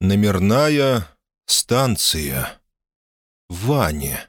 Номерная станция. Ваня.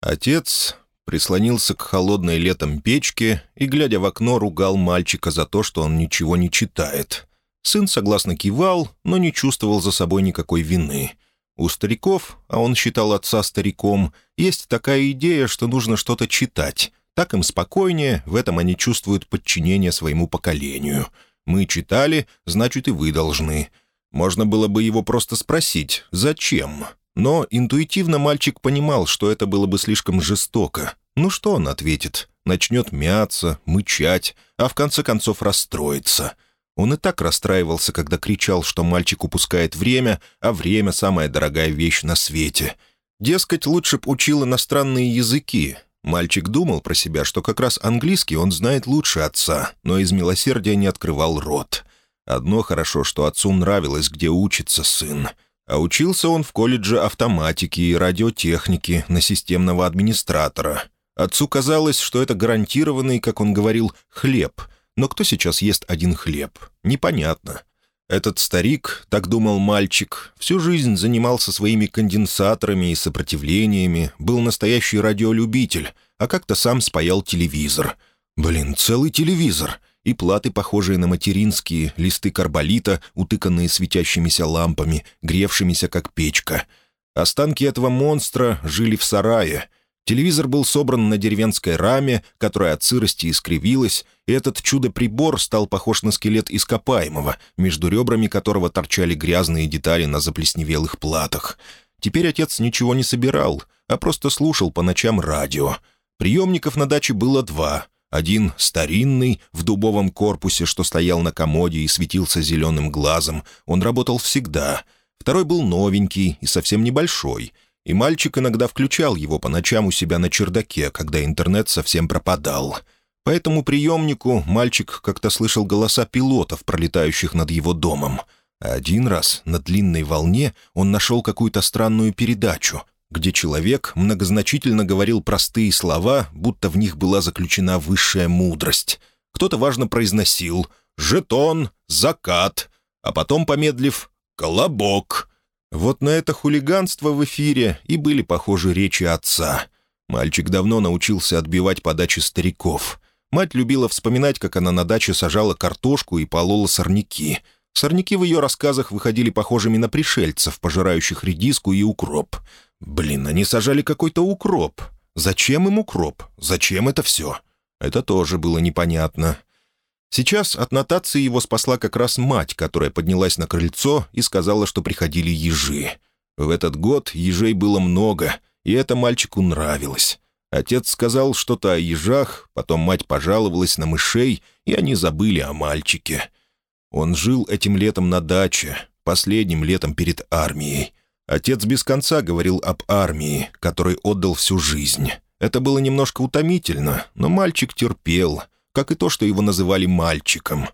Отец прислонился к холодной летом печке и, глядя в окно, ругал мальчика за то, что он ничего не читает. Сын согласно кивал, но не чувствовал за собой никакой вины. У стариков, а он считал отца стариком, есть такая идея, что нужно что-то читать. Так им спокойнее, в этом они чувствуют подчинение своему поколению. Мы читали, значит, и вы должны. Можно было бы его просто спросить «Зачем?». Но интуитивно мальчик понимал, что это было бы слишком жестоко. Ну что он ответит? Начнет мяться, мычать, а в конце концов расстроится. Он и так расстраивался, когда кричал, что мальчик упускает время, а время — самая дорогая вещь на свете. Дескать, лучше б учил иностранные языки. Мальчик думал про себя, что как раз английский он знает лучше отца, но из милосердия не открывал рот. Одно хорошо, что отцу нравилось, где учится сын. А учился он в колледже автоматики и радиотехники на системного администратора. Отцу казалось, что это гарантированный, как он говорил, хлеб. Но кто сейчас ест один хлеб? Непонятно. Этот старик, так думал мальчик, всю жизнь занимался своими конденсаторами и сопротивлениями, был настоящий радиолюбитель, а как-то сам спаял телевизор. Блин, целый телевизор — и платы, похожие на материнские, листы карболита, утыканные светящимися лампами, гревшимися как печка. Останки этого монстра жили в сарае. Телевизор был собран на деревенской раме, которая от сырости искривилась, и этот чудо-прибор стал похож на скелет ископаемого, между ребрами которого торчали грязные детали на заплесневелых платах. Теперь отец ничего не собирал, а просто слушал по ночам радио. Приемников на даче было два — один старинный, в дубовом корпусе, что стоял на комоде и светился зеленым глазом. Он работал всегда. Второй был новенький и совсем небольшой. И мальчик иногда включал его по ночам у себя на чердаке, когда интернет совсем пропадал. По этому приемнику мальчик как-то слышал голоса пилотов, пролетающих над его домом. А один раз на длинной волне он нашел какую-то странную передачу, где человек многозначительно говорил простые слова, будто в них была заключена высшая мудрость. Кто-то важно произносил «жетон», «закат», а потом, помедлив, «колобок». Вот на это хулиганство в эфире и были похожи речи отца. Мальчик давно научился отбивать подачи стариков. Мать любила вспоминать, как она на даче сажала картошку и полола сорняки. Сорняки в ее рассказах выходили похожими на пришельцев, пожирающих редиску и укроп. Блин, они сажали какой-то укроп. Зачем им укроп? Зачем это все? Это тоже было непонятно. Сейчас от нотации его спасла как раз мать, которая поднялась на крыльцо и сказала, что приходили ежи. В этот год ежей было много, и это мальчику нравилось. Отец сказал что-то о ежах, потом мать пожаловалась на мышей, и они забыли о мальчике. Он жил этим летом на даче, последним летом перед армией. Отец без конца говорил об армии, которой отдал всю жизнь. Это было немножко утомительно, но мальчик терпел, как и то, что его называли мальчиком.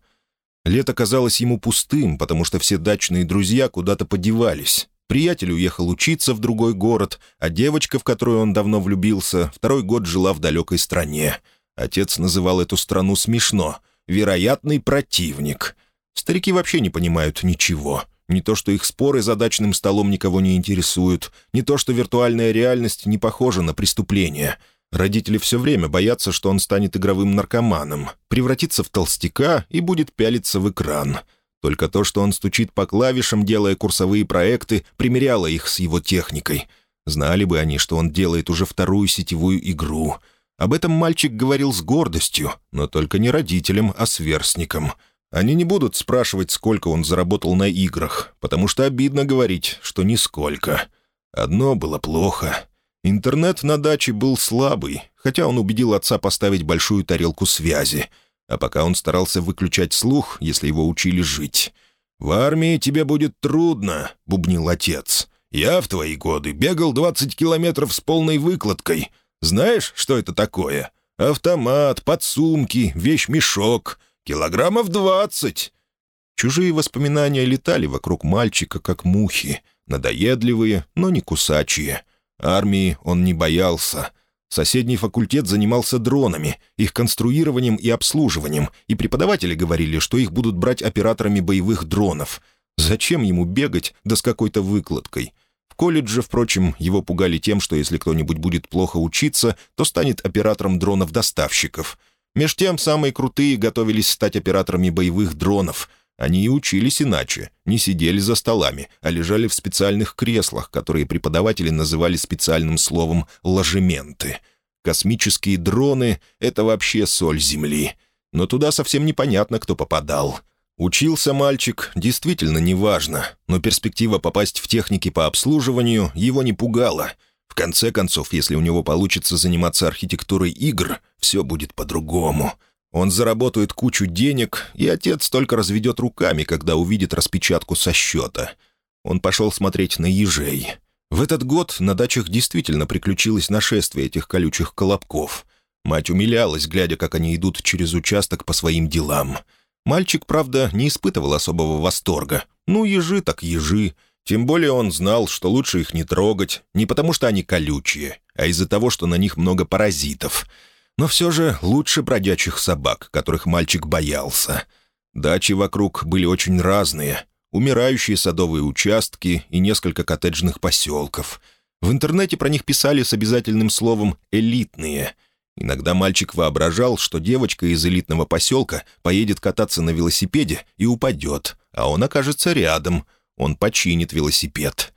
Лето казалось ему пустым, потому что все дачные друзья куда-то подевались. Приятель уехал учиться в другой город, а девочка, в которую он давно влюбился, второй год жила в далекой стране. Отец называл эту страну смешно «вероятный противник». Старики вообще не понимают ничего — не то, что их споры за дачным столом никого не интересуют, не то, что виртуальная реальность не похожа на преступление. Родители все время боятся, что он станет игровым наркоманом, превратится в толстяка и будет пялиться в экран. Только то, что он стучит по клавишам, делая курсовые проекты, примеряло их с его техникой. Знали бы они, что он делает уже вторую сетевую игру. Об этом мальчик говорил с гордостью, но только не родителям, а сверстникам — они не будут спрашивать, сколько он заработал на играх, потому что обидно говорить, что нисколько. Одно было плохо. Интернет на даче был слабый, хотя он убедил отца поставить большую тарелку связи. А пока он старался выключать слух, если его учили жить. «В армии тебе будет трудно», — бубнил отец. «Я в твои годы бегал 20 километров с полной выкладкой. Знаешь, что это такое? Автомат, подсумки, вещь-мешок. Килограммов двадцать!» Чужие воспоминания летали вокруг мальчика, как мухи, надоедливые, но не кусачие. Армии он не боялся. Соседний факультет занимался дронами, их конструированием и обслуживанием, и преподаватели говорили, что их будут брать операторами боевых дронов. Зачем ему бегать, да с какой-то выкладкой? В колледже, впрочем, его пугали тем, что если кто-нибудь будет плохо учиться, то станет оператором дронов-доставщиков. Меж тем, самые крутые готовились стать операторами боевых дронов. Они и учились иначе, не сидели за столами, а лежали в специальных креслах, которые преподаватели называли специальным словом «ложементы». Космические дроны — это вообще соль Земли. Но туда совсем непонятно, кто попадал. Учился мальчик, действительно неважно, но перспектива попасть в техники по обслуживанию его не пугала. В конце концов, если у него получится заниматься архитектурой игр, все будет по-другому. Он заработает кучу денег, и отец только разведет руками, когда увидит распечатку со счета. Он пошел смотреть на ежей. В этот год на дачах действительно приключилось нашествие этих колючих колобков. Мать умилялась, глядя, как они идут через участок по своим делам. Мальчик, правда, не испытывал особого восторга. Ну, ежи так ежи. Тем более он знал, что лучше их не трогать, не потому что они колючие, а из-за того, что на них много паразитов. Но все же лучше бродячих собак, которых мальчик боялся. Дачи вокруг были очень разные — умирающие садовые участки и несколько коттеджных поселков. В интернете про них писали с обязательным словом «элитные». Иногда мальчик воображал, что девочка из элитного поселка поедет кататься на велосипеде и упадет, а он окажется рядом. Он починит велосипед.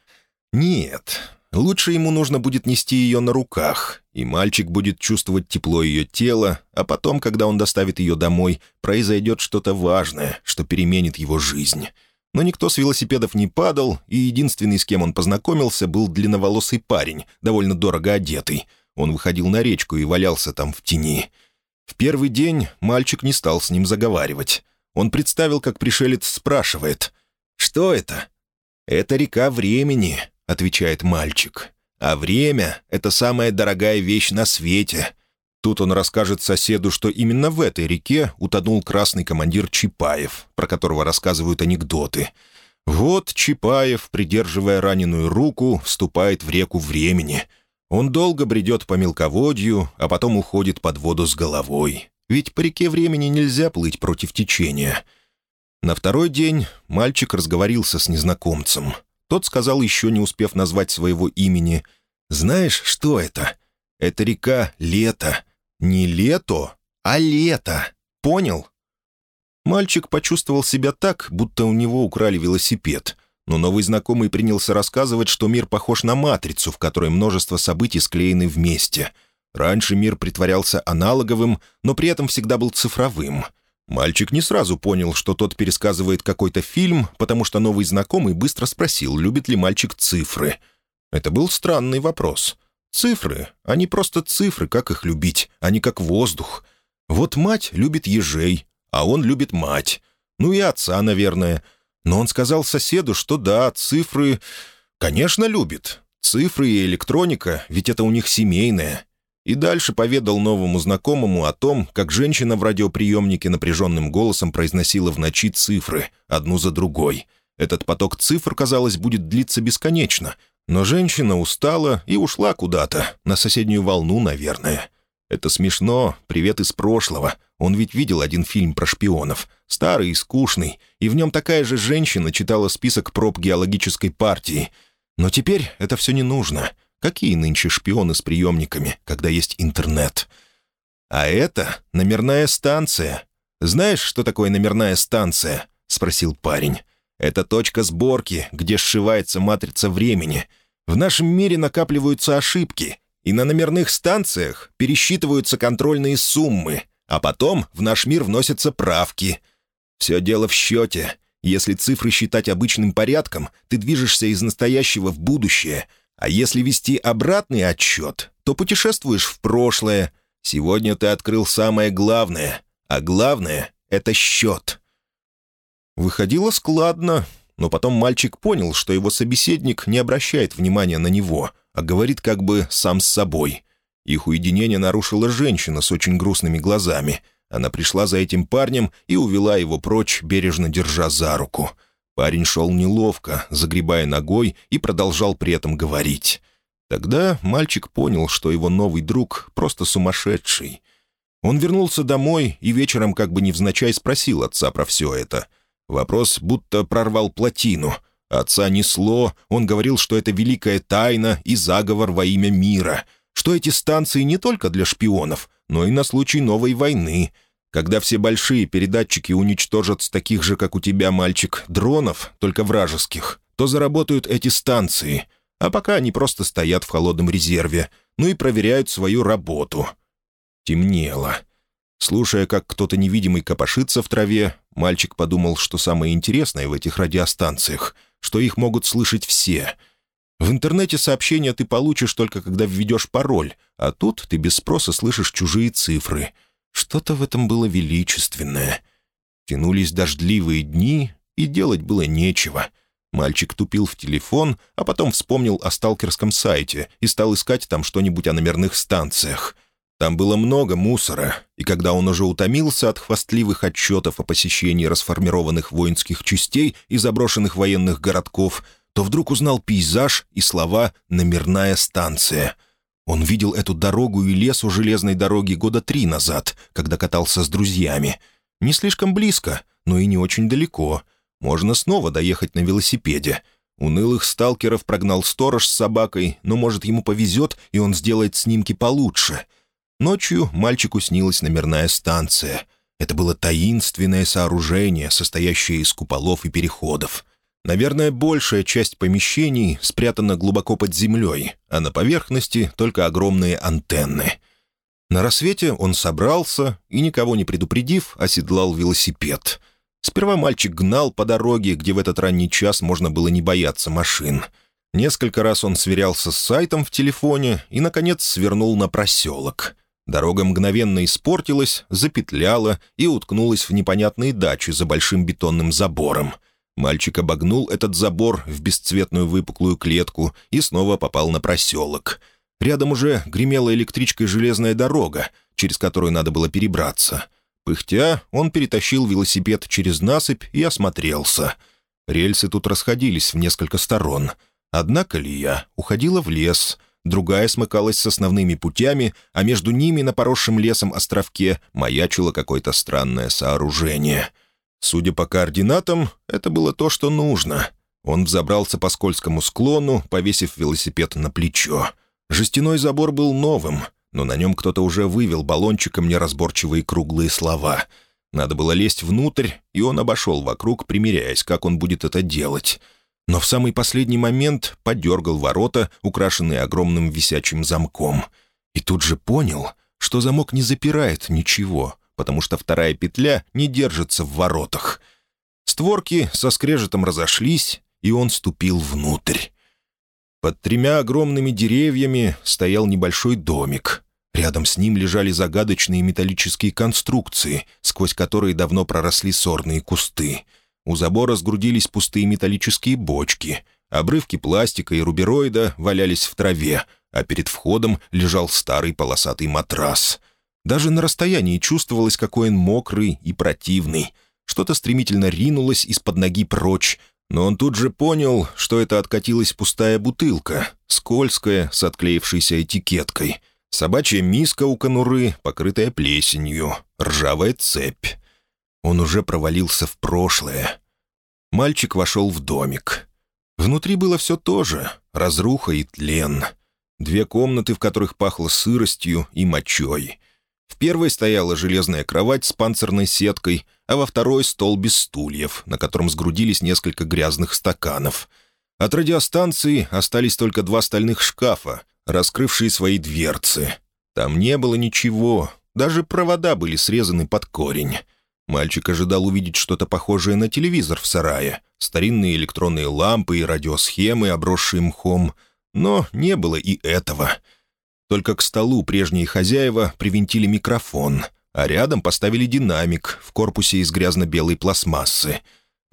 Нет, лучше ему нужно будет нести ее на руках, и мальчик будет чувствовать тепло ее тела, а потом, когда он доставит ее домой, произойдет что-то важное, что переменит его жизнь. Но никто с велосипедов не падал, и единственный, с кем он познакомился, был длинноволосый парень, довольно дорого одетый. Он выходил на речку и валялся там в тени. В первый день мальчик не стал с ним заговаривать. Он представил, как пришелец спрашивает. «Что это?» «Это река времени», — отвечает мальчик. «А время — это самая дорогая вещь на свете. Тут он расскажет соседу, что именно в этой реке утонул красный командир Чапаев, про которого рассказывают анекдоты. Вот Чапаев, придерживая раненую руку, вступает в реку времени. Он долго бредет по мелководью, а потом уходит под воду с головой. Ведь по реке времени нельзя плыть против течения. На второй день мальчик разговорился с незнакомцем. Тот сказал, еще не успев назвать своего имени, «Знаешь, что это? Это река Лето». Не лето, а лето. Понял?» Мальчик почувствовал себя так, будто у него украли велосипед. Но новый знакомый принялся рассказывать, что мир похож на матрицу, в которой множество событий склеены вместе. Раньше мир притворялся аналоговым, но при этом всегда был цифровым. Мальчик не сразу понял, что тот пересказывает какой-то фильм, потому что новый знакомый быстро спросил, любит ли мальчик цифры. Это был странный вопрос. Цифры, они просто цифры, как их любить, они как воздух. Вот мать любит ежей, а он любит мать. Ну и отца, наверное. Но он сказал соседу, что да, цифры, конечно, любит. Цифры и электроника, ведь это у них семейное. И дальше поведал новому знакомому о том, как женщина в радиоприемнике напряженным голосом произносила в ночи цифры, одну за другой. Этот поток цифр, казалось, будет длиться бесконечно, но женщина устала и ушла куда-то, на соседнюю волну, наверное. Это смешно, привет из прошлого. Он ведь видел один фильм про шпионов, старый и скучный, и в нем такая же женщина читала список проб геологической партии. Но теперь это все не нужно. Какие нынче шпионы с приемниками, когда есть интернет? А это номерная станция. Знаешь, что такое номерная станция? — спросил парень. Это точка сборки, где сшивается матрица времени. В нашем мире накапливаются ошибки, и на номерных станциях пересчитываются контрольные суммы, а потом в наш мир вносятся правки. Все дело в счете. Если цифры считать обычным порядком, ты движешься из настоящего в будущее, а если вести обратный отсчет, то путешествуешь в прошлое. Сегодня ты открыл самое главное, а главное — это счет. Выходило складно, но потом мальчик понял, что его собеседник не обращает внимания на него, а говорит как бы сам с собой. Их уединение нарушила женщина с очень грустными глазами. Она пришла за этим парнем и увела его прочь, бережно держа за руку. Парень шел неловко, загребая ногой, и продолжал при этом говорить. Тогда мальчик понял, что его новый друг просто сумасшедший. Он вернулся домой и вечером как бы невзначай спросил отца про все это — Вопрос будто прорвал плотину. Отца несло, он говорил, что это великая тайна и заговор во имя мира, что эти станции не только для шпионов, но и на случай новой войны. Когда все большие передатчики уничтожат с таких же, как у тебя, мальчик, дронов, только вражеских, то заработают эти станции. А пока они просто стоят в холодном резерве, ну и проверяют свою работу. Темнело. Слушая, как кто-то невидимый копошится в траве, мальчик подумал, что самое интересное в этих радиостанциях, что их могут слышать все. В интернете сообщения ты получишь только когда введешь пароль, а тут ты без спроса слышишь чужие цифры. Что-то в этом было величественное. Тянулись дождливые дни, и делать было нечего. Мальчик тупил в телефон, а потом вспомнил о сталкерском сайте и стал искать там что-нибудь о номерных станциях — там было много мусора, и когда он уже утомился от хвастливых отчетов о посещении расформированных воинских частей и заброшенных военных городков, то вдруг узнал пейзаж и слова «номерная станция». Он видел эту дорогу и лес у железной дороги года три назад, когда катался с друзьями. Не слишком близко, но и не очень далеко. Можно снова доехать на велосипеде. Унылых сталкеров прогнал сторож с собакой, но, может, ему повезет, и он сделает снимки получше — Ночью мальчику снилась номерная станция. Это было таинственное сооружение, состоящее из куполов и переходов. Наверное, большая часть помещений спрятана глубоко под землей, а на поверхности только огромные антенны. На рассвете он собрался и, никого не предупредив, оседлал велосипед. Сперва мальчик гнал по дороге, где в этот ранний час можно было не бояться машин. Несколько раз он сверялся с сайтом в телефоне и, наконец, свернул на проселок. Дорога мгновенно испортилась, запетляла и уткнулась в непонятные дачи за большим бетонным забором. Мальчик обогнул этот забор в бесцветную выпуклую клетку и снова попал на проселок. Рядом уже гремела электричкой железная дорога, через которую надо было перебраться. Пыхтя, он перетащил велосипед через насыпь и осмотрелся. Рельсы тут расходились в несколько сторон. Одна колея уходила в лес — другая смыкалась с основными путями, а между ними на поросшем лесом островке маячило какое-то странное сооружение. Судя по координатам, это было то, что нужно. Он взобрался по скользкому склону, повесив велосипед на плечо. Жестяной забор был новым, но на нем кто-то уже вывел баллончиком неразборчивые круглые слова. Надо было лезть внутрь, и он обошел вокруг, примеряясь, как он будет это делать но в самый последний момент подергал ворота, украшенные огромным висячим замком. И тут же понял, что замок не запирает ничего, потому что вторая петля не держится в воротах. Створки со скрежетом разошлись, и он ступил внутрь. Под тремя огромными деревьями стоял небольшой домик. Рядом с ним лежали загадочные металлические конструкции, сквозь которые давно проросли сорные кусты — у забора сгрудились пустые металлические бочки. Обрывки пластика и рубероида валялись в траве, а перед входом лежал старый полосатый матрас. Даже на расстоянии чувствовалось, какой он мокрый и противный. Что-то стремительно ринулось из-под ноги прочь, но он тут же понял, что это откатилась пустая бутылка, скользкая, с отклеившейся этикеткой. Собачья миска у конуры, покрытая плесенью, ржавая цепь. Он уже провалился в прошлое. Мальчик вошел в домик. Внутри было все то же — разруха и тлен. Две комнаты, в которых пахло сыростью и мочой. В первой стояла железная кровать с панцирной сеткой, а во второй — стол без стульев, на котором сгрудились несколько грязных стаканов. От радиостанции остались только два стальных шкафа, раскрывшие свои дверцы. Там не было ничего, даже провода были срезаны под корень. Мальчик ожидал увидеть что-то похожее на телевизор в сарае, старинные электронные лампы и радиосхемы, обросшие мхом, но не было и этого. Только к столу прежние хозяева привинтили микрофон, а рядом поставили динамик в корпусе из грязно-белой пластмассы.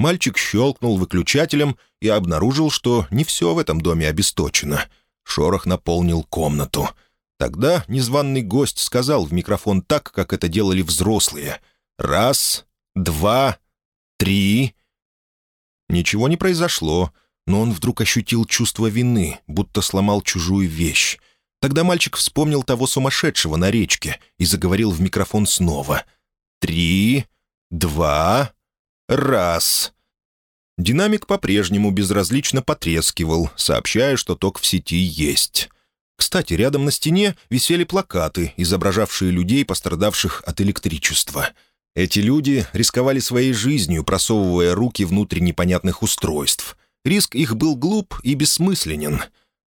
Мальчик щелкнул выключателем и обнаружил, что не все в этом доме обесточено. Шорох наполнил комнату. Тогда незваный гость сказал в микрофон так, как это делали взрослые — Раз, два, три. Ничего не произошло, но он вдруг ощутил чувство вины, будто сломал чужую вещь. Тогда мальчик вспомнил того сумасшедшего на речке и заговорил в микрофон снова. «Три, два...» Раз. Динамик по-прежнему безразлично потрескивал, сообщая, что ток в сети есть. Кстати, рядом на стене висели плакаты, изображавшие людей, пострадавших от электричества. Эти люди рисковали своей жизнью, просовывая руки внутрь непонятных устройств. Риск их был глуп и бессмысленен.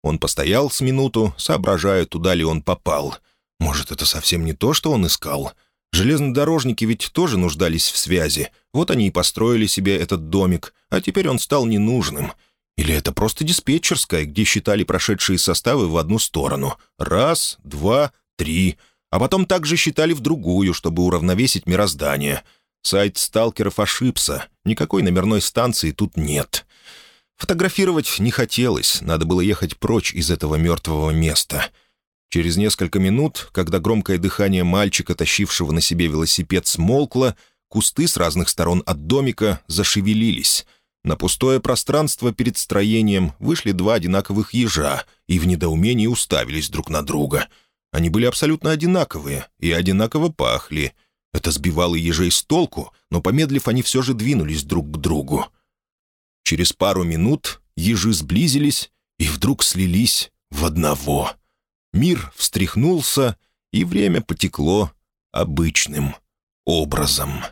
Он постоял с минуту, соображая, туда ли он попал. Может, это совсем не то, что он искал? Железнодорожники ведь тоже нуждались в связи. Вот они и построили себе этот домик, а теперь он стал ненужным. Или это просто диспетчерская, где считали прошедшие составы в одну сторону. Раз, два, три. А потом также считали в другую, чтобы уравновесить мироздание. Сайт сталкеров ошибся. Никакой номерной станции тут нет. Фотографировать не хотелось, надо было ехать прочь из этого мертвого места. Через несколько минут, когда громкое дыхание мальчика, тащившего на себе велосипед, смолкло, кусты с разных сторон от домика зашевелились. На пустое пространство перед строением вышли два одинаковых ежа и в недоумении уставились друг на друга. Они были абсолютно одинаковые и одинаково пахли. Это сбивало ежей с толку, но, помедлив, они все же двинулись друг к другу. Через пару минут ежи сблизились и вдруг слились в одного — Мир встряхнулся, и время потекло обычным образом.